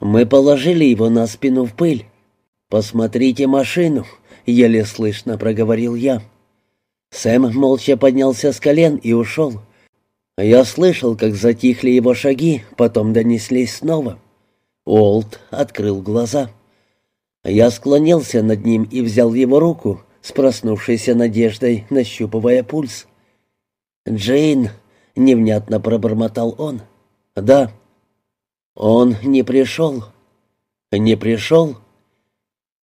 Мы положили его на спину в пыль. «Посмотрите машину», — еле слышно проговорил я. Сэм молча поднялся с колен и ушел. Я слышал, как затихли его шаги, потом донеслись снова. Уолт открыл глаза. Я склонился над ним и взял его руку, с проснувшейся надеждой, нащупывая пульс. «Джейн», — невнятно пробормотал он. «Да». «Он не пришел». «Не пришел?»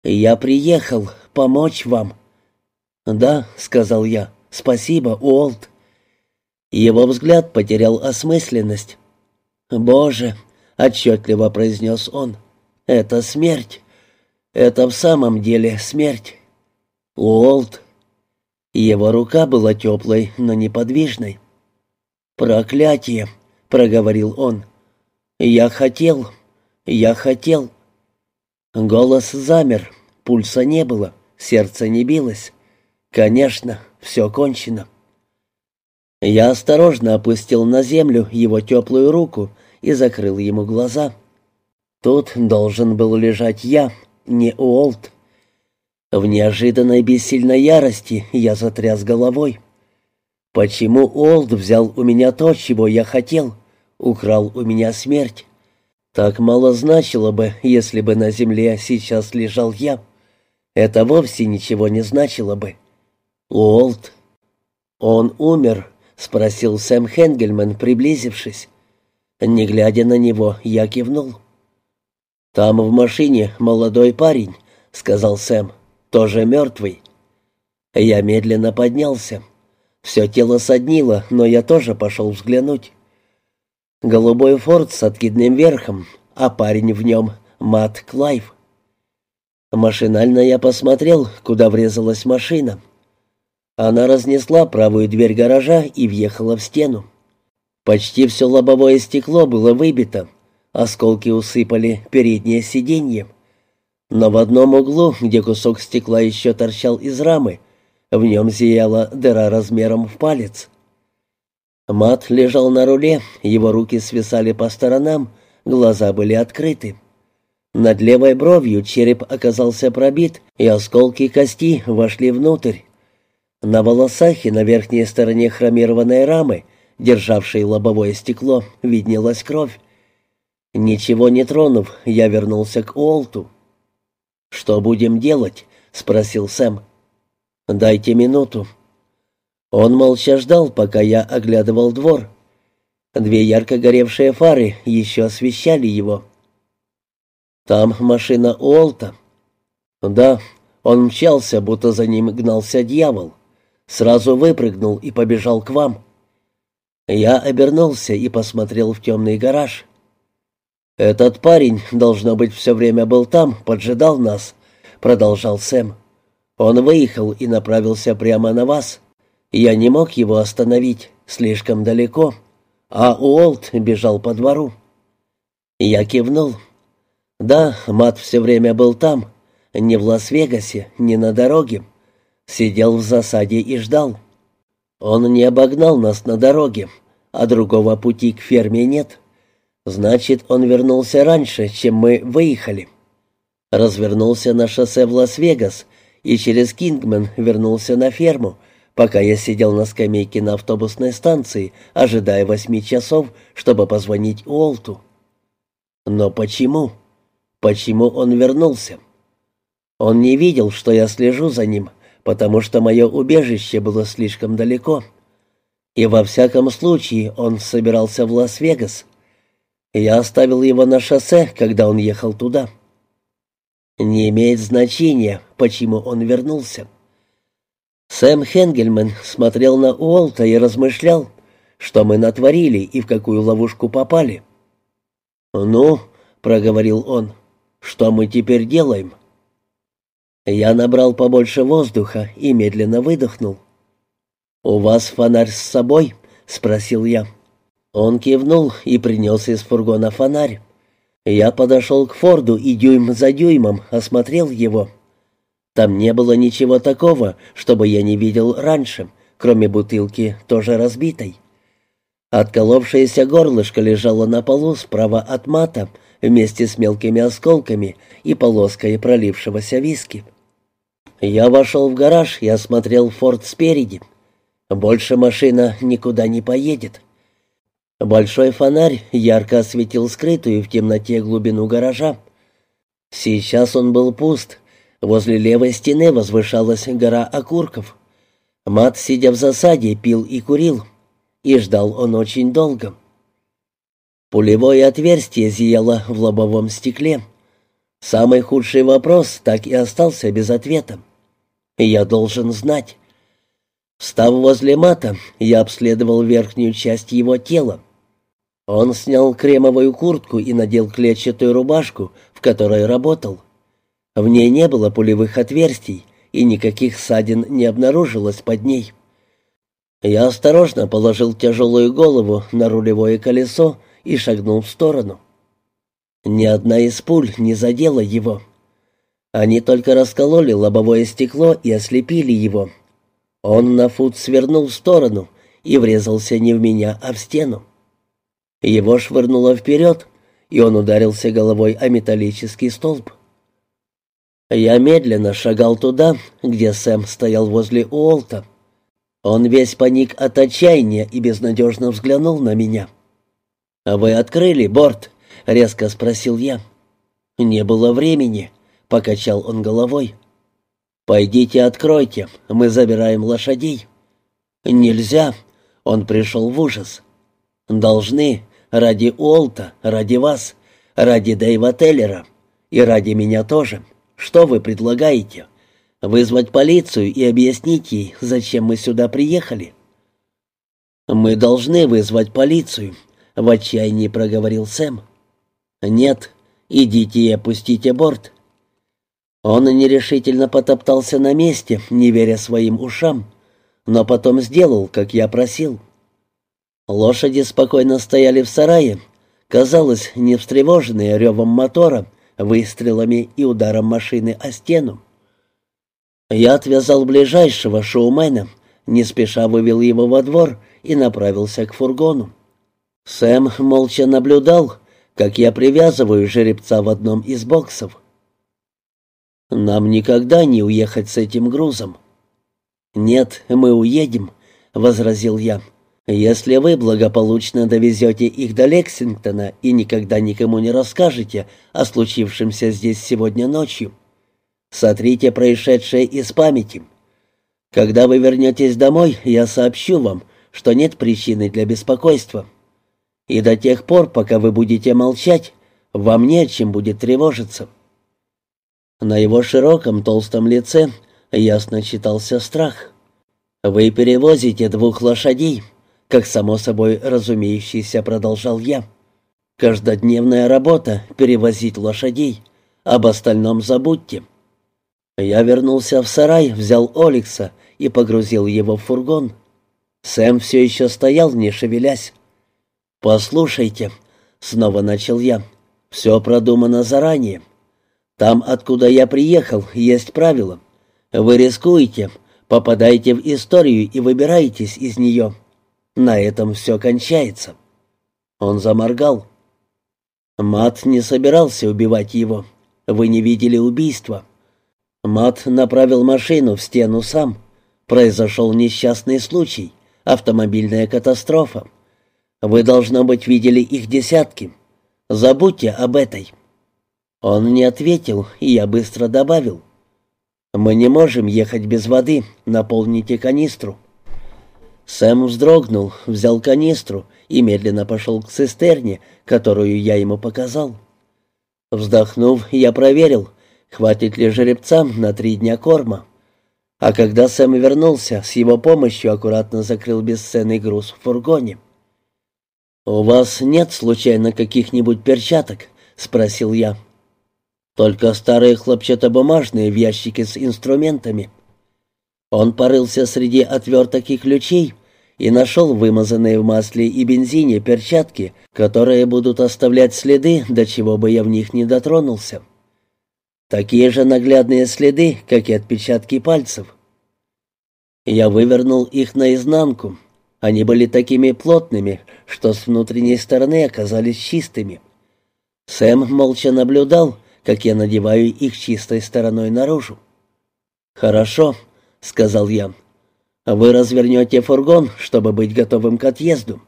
«Я приехал помочь вам». «Да», — сказал я, — «спасибо, Уолт». Его взгляд потерял осмысленность. «Боже», — отчетливо произнес он, — «это смерть. Это в самом деле смерть». «Уолт». Его рука была теплой, но неподвижной. «Проклятие», — проговорил он. «Я хотел, я хотел». Голос замер, пульса не было, сердце не билось. Конечно, все кончено. Я осторожно опустил на землю его теплую руку и закрыл ему глаза. Тут должен был лежать я, не Уолт. В неожиданной бессильной ярости я затряс головой. Почему Уолт взял у меня то, чего я хотел? Украл у меня смерть. Так мало значило бы, если бы на земле сейчас лежал я. Это вовсе ничего не значило бы. Уолт. Он умер, спросил Сэм Хенгельман, приблизившись. Не глядя на него, я кивнул. «Там в машине молодой парень», — сказал Сэм, — «тоже мертвый». Я медленно поднялся. Все тело соднило, но я тоже пошел взглянуть. Голубой форт с откидным верхом, а парень в нем — Мат Клайв. Машинально я посмотрел, куда врезалась машина. Она разнесла правую дверь гаража и въехала в стену. Почти все лобовое стекло было выбито, осколки усыпали переднее сиденье. Но в одном углу, где кусок стекла еще торчал из рамы, в нем зияла дыра размером в палец. Мат лежал на руле, его руки свисали по сторонам, глаза были открыты. Над левой бровью череп оказался пробит, и осколки кости вошли внутрь. На волосах и на верхней стороне хромированной рамы, державшей лобовое стекло, виднелась кровь. Ничего не тронув, я вернулся к Уолту. «Что будем делать?» — спросил Сэм. «Дайте минуту», он молча ждал, пока я оглядывал двор. Две ярко горевшие фары еще освещали его. «Там машина Уолта». «Да, он мчался, будто за ним гнался дьявол. Сразу выпрыгнул и побежал к вам». Я обернулся и посмотрел в темный гараж. «Этот парень, должно быть, все время был там, поджидал нас», — продолжал Сэм. «Он выехал и направился прямо на вас. Я не мог его остановить, слишком далеко, а Уолт бежал по двору. Я кивнул. Да, Мат все время был там, не в Лас-Вегасе, не на дороге. Сидел в засаде и ждал. Он не обогнал нас на дороге, а другого пути к ферме нет. Значит, он вернулся раньше, чем мы выехали. Развернулся на шоссе в Лас-Вегас и через Кингмен вернулся на ферму, пока я сидел на скамейке на автобусной станции, ожидая восьми часов, чтобы позвонить Уолту. Но почему? Почему он вернулся? Он не видел, что я слежу за ним, потому что мое убежище было слишком далеко. И во всяком случае он собирался в Лас-Вегас. Я оставил его на шоссе, когда он ехал туда. Не имеет значения, почему он вернулся. Сэм Хенгельман смотрел на Уолта и размышлял, что мы натворили и в какую ловушку попали. «Ну», — проговорил он, — «что мы теперь делаем?» Я набрал побольше воздуха и медленно выдохнул. «У вас фонарь с собой?» — спросил я. Он кивнул и принес из фургона фонарь. Я подошел к Форду и дюйм за дюймом осмотрел его. Там не было ничего такого, чтобы я не видел раньше, кроме бутылки, тоже разбитой. Отколовшееся горлышко лежало на полу справа от мата, вместе с мелкими осколками и полоской пролившегося виски. Я вошел в гараж и осмотрел форт спереди. Больше машина никуда не поедет. Большой фонарь ярко осветил скрытую в темноте глубину гаража. Сейчас он был пуст. Возле левой стены возвышалась гора окурков. Мат, сидя в засаде, пил и курил. И ждал он очень долго. Пулевое отверстие зияло в лобовом стекле. Самый худший вопрос так и остался без ответа. Я должен знать. Встав возле мата, я обследовал верхнюю часть его тела. Он снял кремовую куртку и надел клетчатую рубашку, в которой работал. В ней не было пулевых отверстий, и никаких ссадин не обнаружилось под ней. Я осторожно положил тяжелую голову на рулевое колесо и шагнул в сторону. Ни одна из пуль не задела его. Они только раскололи лобовое стекло и ослепили его. Он на фут свернул в сторону и врезался не в меня, а в стену. Его швырнуло вперед, и он ударился головой о металлический столб. Я медленно шагал туда, где Сэм стоял возле Уолта. Он весь паник от отчаяния и безнадежно взглянул на меня. «А вы открыли борт?» — резко спросил я. «Не было времени», — покачал он головой. «Пойдите откройте, мы забираем лошадей». «Нельзя», — он пришел в ужас. «Должны, Ради Уолта, ради вас, ради Дэйва Теллера и ради меня тоже. Что вы предлагаете? Вызвать полицию и объяснить ей, зачем мы сюда приехали?» «Мы должны вызвать полицию», — в отчаянии проговорил Сэм. «Нет, идите и опустите борт». Он нерешительно потоптался на месте, не веря своим ушам, но потом сделал, как я просил. Лошади спокойно стояли в сарае, казалось, не встревоженные ревом мотора, выстрелами и ударом машины о стену. Я отвязал ближайшего шоумена, не спеша вывел его во двор и направился к фургону. Сэм молча наблюдал, как я привязываю жеребца в одном из боксов. «Нам никогда не уехать с этим грузом». «Нет, мы уедем», — возразил я. Если вы благополучно довезете их до Лексингтона и никогда никому не расскажете о случившемся здесь сегодня ночью, сотрите происшедшее из памяти. Когда вы вернетесь домой, я сообщу вам, что нет причины для беспокойства. И до тех пор, пока вы будете молчать, вам не о чем будет тревожиться». На его широком толстом лице ясно читался страх. «Вы перевозите двух лошадей, как само собой разумеющийся продолжал я. Каждодневная работа — перевозить лошадей. Об остальном забудьте. Я вернулся в сарай, взял Оликса и погрузил его в фургон. Сэм все еще стоял, не шевелясь. «Послушайте», — снова начал я, — «все продумано заранее. Там, откуда я приехал, есть правила. Вы рискуете, попадаете в историю и выбираетесь из нее. На этом все кончается. Он заморгал. Мат не собирался убивать его. Вы не видели убийства. Мат направил машину в стену сам. Произошел несчастный случай, автомобильная катастрофа. Вы, должно быть, видели их десятки. Забудьте об этой. Он не ответил, и я быстро добавил. «Мы не можем ехать без воды, наполните канистру». Сэм вздрогнул, взял канистру и медленно пошел к цистерне, которую я ему показал. Вздохнув, я проверил, хватит ли жеребцам на три дня корма. А когда Сэм вернулся, с его помощью аккуратно закрыл бесценный груз в фургоне. «У вас нет, случайно, каких-нибудь перчаток?» — спросил я. «Только старые хлопчатобумажные в ящике с инструментами». Он порылся среди отверток и ключей и нашел вымазанные в масле и бензине перчатки, которые будут оставлять следы, до чего бы я в них не дотронулся. Такие же наглядные следы, как и отпечатки пальцев. Я вывернул их наизнанку. Они были такими плотными, что с внутренней стороны оказались чистыми. Сэм молча наблюдал, как я надеваю их чистой стороной наружу. «Хорошо», — сказал я. «Вы развернете фургон, чтобы быть готовым к отъезду».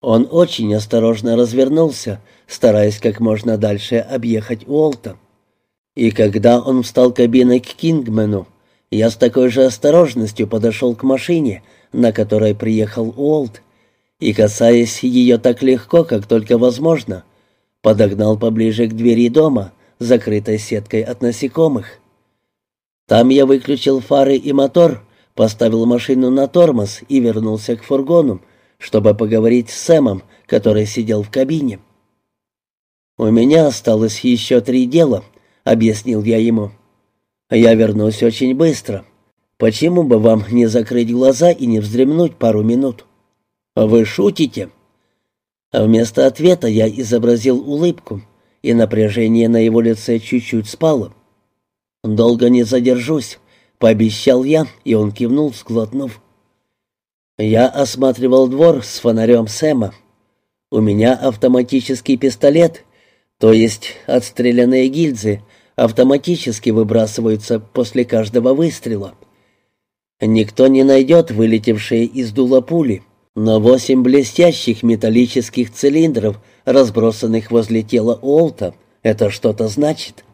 Он очень осторожно развернулся, стараясь как можно дальше объехать Уолта. И когда он встал кабиной к Кингмену, я с такой же осторожностью подошел к машине, на которой приехал Уолт, и, касаясь ее так легко, как только возможно, подогнал поближе к двери дома, закрытой сеткой от насекомых. Там я выключил фары и мотор, поставил машину на тормоз и вернулся к фургону, чтобы поговорить с Сэмом, который сидел в кабине. «У меня осталось еще три дела», — объяснил я ему. «Я вернусь очень быстро. Почему бы вам не закрыть глаза и не вздремнуть пару минут?» «Вы шутите?» Вместо ответа я изобразил улыбку, и напряжение на его лице чуть-чуть спало. «Долго не задержусь», — пообещал я, и он кивнул, сглотнув. Я осматривал двор с фонарем Сэма. У меня автоматический пистолет, то есть отстрелянные гильзы, автоматически выбрасываются после каждого выстрела. Никто не найдет вылетевшие из дула пули но восемь блестящих металлических цилиндров, разбросанных возле тела Уолта, это что-то значит.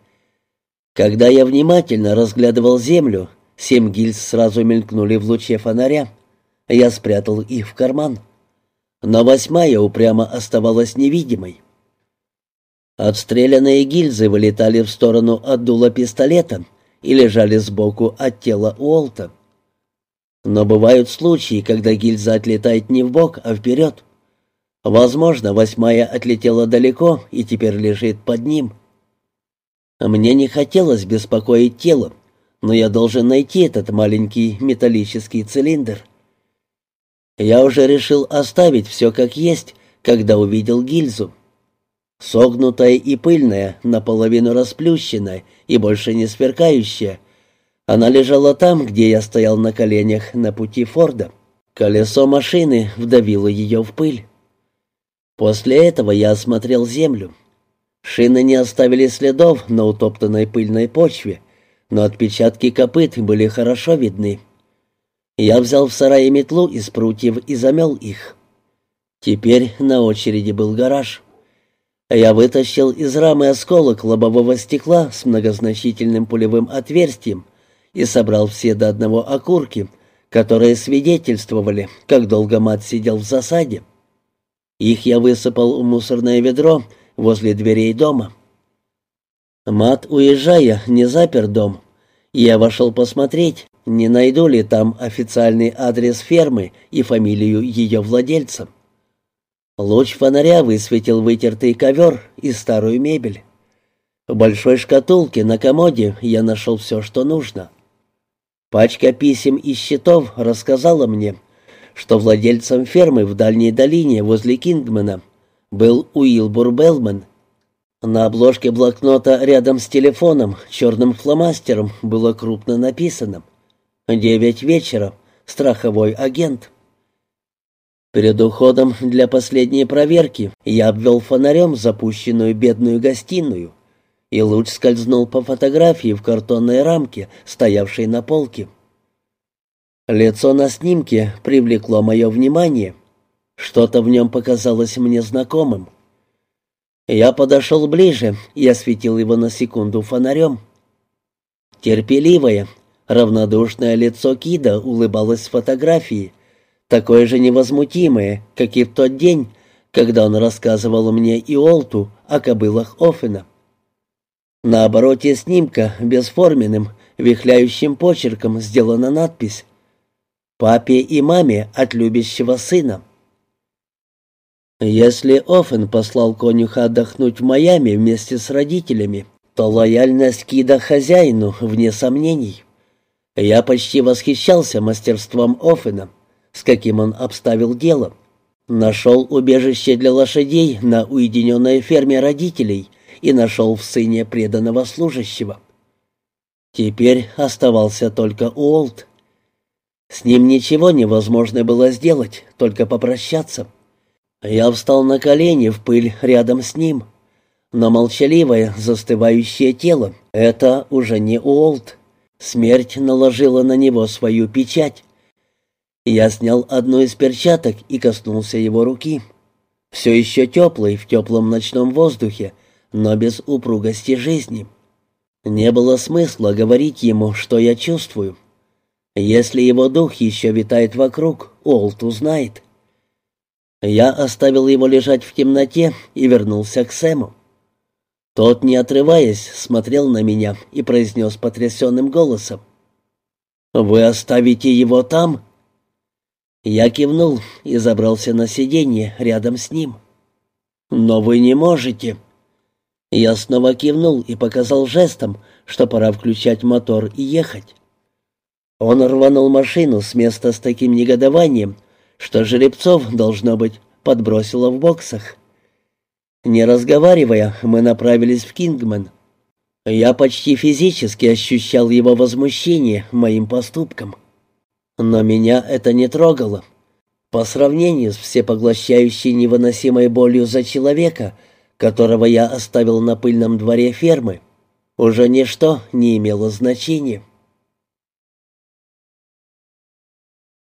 Когда я внимательно разглядывал землю, семь гильз сразу мелькнули в луче фонаря. Я спрятал их в карман. Но восьмая упрямо оставалась невидимой. Отстрелянные гильзы вылетали в сторону от дула пистолета и лежали сбоку от тела Уолта. Но бывают случаи, когда гильза отлетает не в бок, а вперед. Возможно, восьмая отлетела далеко и теперь лежит под ним. Мне не хотелось беспокоить тело, но я должен найти этот маленький металлический цилиндр. Я уже решил оставить все как есть, когда увидел гильзу. Согнутая и пыльная, наполовину расплющенная и больше не сверкающая — она лежала там, где я стоял на коленях на пути Форда. Колесо машины вдавило ее в пыль. После этого я осмотрел землю. Шины не оставили следов на утоптанной пыльной почве, но отпечатки копыт были хорошо видны. Я взял в сарае метлу из прутьев и замел их. Теперь на очереди был гараж. Я вытащил из рамы осколок лобового стекла с многозначительным пулевым отверстием и собрал все до одного окурки, которые свидетельствовали, как долго мать сидел в засаде. Их я высыпал в мусорное ведро возле дверей дома. Мат, уезжая, не запер дом. Я вошел посмотреть, не найду ли там официальный адрес фермы и фамилию ее владельца. Луч фонаря высветил вытертый ковер и старую мебель. В большой шкатулке на комоде я нашел все, что нужно. Пачка писем и счетов рассказала мне, что владельцем фермы в дальней долине возле Кингмена был Уилбур Белман. На обложке блокнота рядом с телефоном черным фломастером было крупно написано «Девять вечера. Страховой агент». Перед уходом для последней проверки я обвел фонарем запущенную бедную гостиную и луч скользнул по фотографии в картонной рамке, стоявшей на полке. Лицо на снимке привлекло мое внимание. Что-то в нем показалось мне знакомым. Я подошел ближе и осветил его на секунду фонарем. Терпеливое, равнодушное лицо Кида улыбалось с фотографии, такое же невозмутимое, как и в тот день, когда он рассказывал мне и Олту о кобылах Оффена. На обороте снимка бесформенным, вихляющим почерком сделана надпись «Папе и маме от любящего сына». Если Оффен послал конюха отдохнуть в Майами вместе с родителями, то лояльность Кида хозяину вне сомнений. Я почти восхищался мастерством Оффена, с каким он обставил дело. Нашел убежище для лошадей на уединенной ферме родителей — и нашел в сыне преданного служащего. Теперь оставался только Уолт. С ним ничего невозможно было сделать, только попрощаться. Я встал на колени в пыль рядом с ним, Но молчаливое, застывающее тело — это уже не Уолт. Смерть наложила на него свою печать. Я снял одну из перчаток и коснулся его руки. Все еще теплый в теплом ночном воздухе, но без упругости жизни. Не было смысла говорить ему, что я чувствую. Если его дух еще витает вокруг, Олт узнает. Я оставил его лежать в темноте и вернулся к Сэму. Тот, не отрываясь, смотрел на меня и произнес потрясенным голосом. «Вы оставите его там?» Я кивнул и забрался на сиденье рядом с ним. «Но вы не можете». Я снова кивнул и показал жестом, что пора включать мотор и ехать. Он рванул машину с места с таким негодованием, что жеребцов, должно быть, подбросило в боксах. Не разговаривая, мы направились в Кингмен. Я почти физически ощущал его возмущение моим поступком. Но меня это не трогало. По сравнению с всепоглощающей невыносимой болью за человека, которого я оставил на пыльном дворе фермы, уже ничто не имело значения.